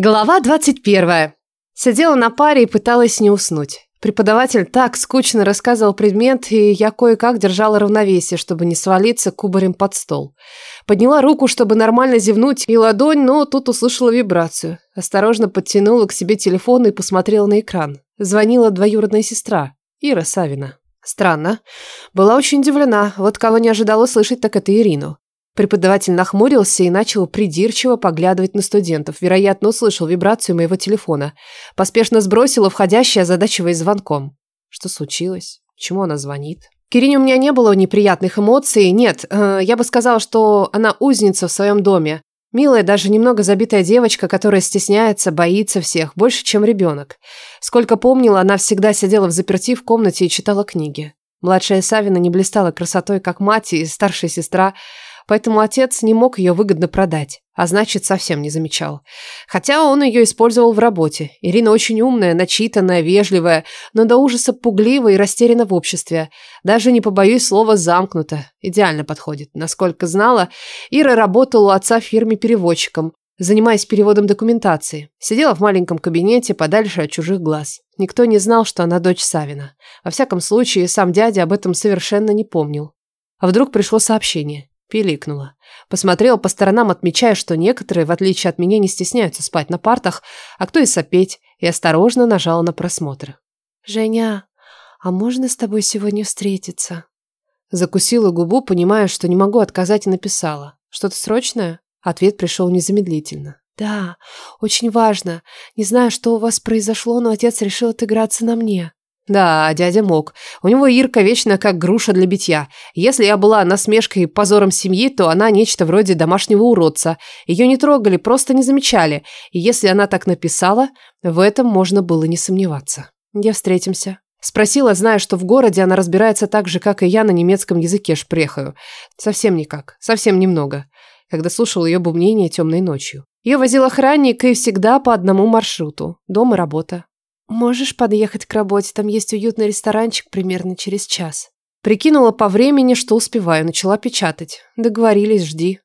Глава 21. Сидела на паре и пыталась не уснуть. Преподаватель так скучно рассказывал предмет, и я кое-как держала равновесие, чтобы не свалиться кубарем под стол. Подняла руку, чтобы нормально зевнуть, и ладонь, но тут услышала вибрацию. Осторожно подтянула к себе телефон и посмотрела на экран. Звонила двоюродная сестра, Ира Савина. Странно. Была очень удивлена. Вот кого не ожидала слышать, так это Ирину. Преподаватель нахмурился и начал придирчиво поглядывать на студентов. Вероятно, услышал вибрацию моего телефона. Поспешно сбросила входящий, озадачиваясь звонком. Что случилось? Почему она звонит? К Ирине у меня не было неприятных эмоций. Нет, э, я бы сказала, что она узница в своем доме. Милая, даже немного забитая девочка, которая стесняется, боится всех, больше, чем ребенок. Сколько помнила, она всегда сидела в заперти в комнате и читала книги. Младшая Савина не блистала красотой, как мать и старшая сестра – поэтому отец не мог ее выгодно продать, а значит, совсем не замечал. Хотя он ее использовал в работе. Ирина очень умная, начитанная, вежливая, но до ужаса пуглива и растеряна в обществе. Даже не побоюсь слова «замкнута». Идеально подходит. Насколько знала, Ира работала у отца в фирме переводчиком, занимаясь переводом документации. Сидела в маленьком кабинете подальше от чужих глаз. Никто не знал, что она дочь Савина. Во всяком случае, сам дядя об этом совершенно не помнил. А вдруг пришло сообщение. Пиликнула. Посмотрела по сторонам, отмечая, что некоторые, в отличие от меня, не стесняются спать на партах, а кто и сопеть, и осторожно нажала на просмотр. «Женя, а можно с тобой сегодня встретиться?» Закусила губу, понимая, что не могу отказать, и написала. «Что-то срочное?» Ответ пришел незамедлительно. «Да, очень важно. Не знаю, что у вас произошло, но отец решил отыграться на мне». Да, дядя мог. У него Ирка вечно как груша для битья. Если я была насмешкой и позором семьи, то она нечто вроде домашнего уродца. Ее не трогали, просто не замечали. И если она так написала, в этом можно было не сомневаться. Где встретимся? Спросила, зная, что в городе она разбирается так же, как и я на немецком языке шпрехаю. Совсем никак, совсем немного. Когда слушал ее бубнение темной ночью. Ее возил охранник и всегда по одному маршруту. Дом и работа. «Можешь подъехать к работе, там есть уютный ресторанчик примерно через час». Прикинула по времени, что успеваю, начала печатать. Договорились, жди.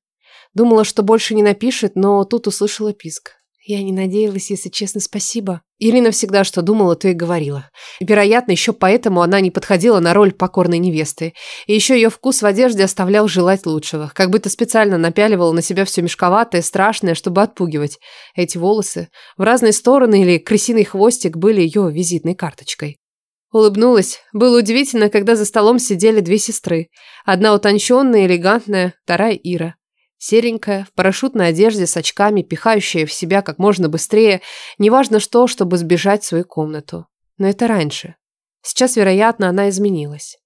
Думала, что больше не напишет, но тут услышала писк. Я не надеялась, если честно, спасибо. Ирина всегда что думала, то и говорила. Вероятно, еще поэтому она не подходила на роль покорной невесты. И еще ее вкус в одежде оставлял желать лучшего. Как будто специально напяливала на себя все мешковатое, страшное, чтобы отпугивать. Эти волосы в разные стороны или крысиный хвостик были ее визитной карточкой. Улыбнулась. Было удивительно, когда за столом сидели две сестры. Одна утонченная, элегантная, вторая Ира. Серенькая, в парашютной одежде с очками, пихающая в себя как можно быстрее, неважно что, чтобы сбежать в свою комнату. Но это раньше. Сейчас, вероятно, она изменилась.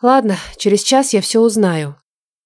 Ладно, через час я все узнаю.